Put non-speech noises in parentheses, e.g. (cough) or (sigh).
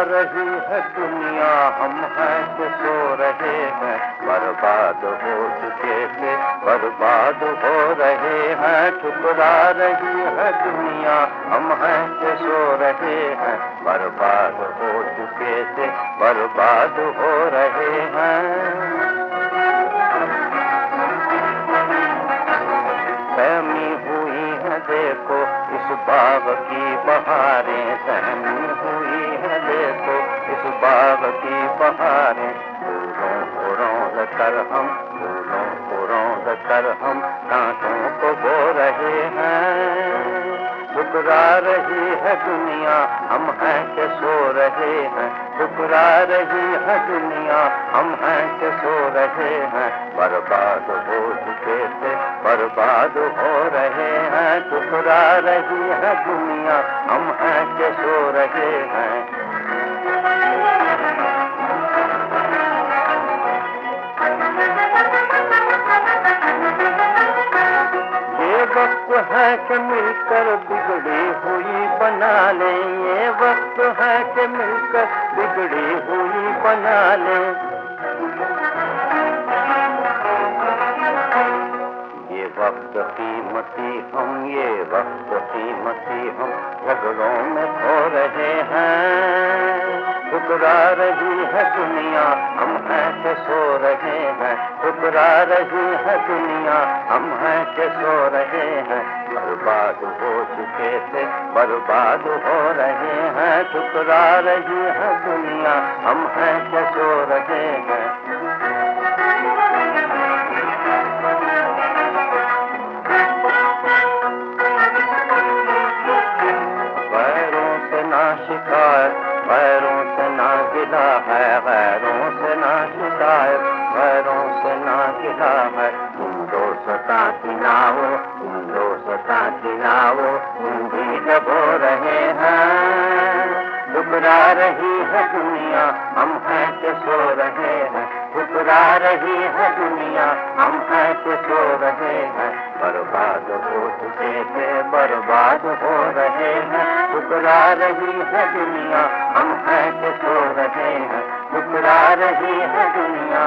रही है दुनिया, हम हैं तो सो रहे हैं। बर्बाद हो चुके थे बर्बाद हो रहे हैं। ठुकरा रही है दुनिया, हम हैं तो सो रहे हैं। बर्बाद हो बर्बाद हो रहे हैं। सहमी हुई है देखो, इस बाग की बहारें। सहमी हुई है देखो, इस बाग की बहारें। फूलों को कर हम, फूलों को कर हम। ठुकरा रही है दुनिया, हम हैं के सो रहे हैं। ठुकरा रही है दुनिया, हम हैं के सो रहे हैं। बर्बाद हो चुके थे, बर्बाद हो रहे हैं। ठुकरा रही है दुनिया, हम हैं के सो रहे हैं। वक्त (laughs) है कि मिलकर बिगड़ी हुई बना लें, ये वक्त है कि मिलकर बिगड़ी हुई बना ले। वक्त कीमती हम ये वक्त कीमती हम झगड़ों में खो रहे हैं। ठुकरा रही है दुनिया, हम हैं के सो रहे हैं। ठुकरा रही है दुनिया, हम हैं के सो रहे हैं। बर्बाद हो चुके थे, बर्बाद हो रहे हैं। ठुकरा रही है दुनिया, हम हैं के सो रहे हैं। गिला है, गैरों से ना शिकायत पैरों से ना गिला है तुम दो सता की नाव तुम दो सता नाव तुम भी डबो रहे हैं, ठुकरा रही है दुनिया, हम हैं के सो रहे हैं। ठुकरा रही है दुनिया, हम हैं के सो रहे हैं हो। बर्बाद हो रहे हैं ठुकरा रही है दुनिया, हम हैं तो रहे हैं ठुकरा रही है दुनिया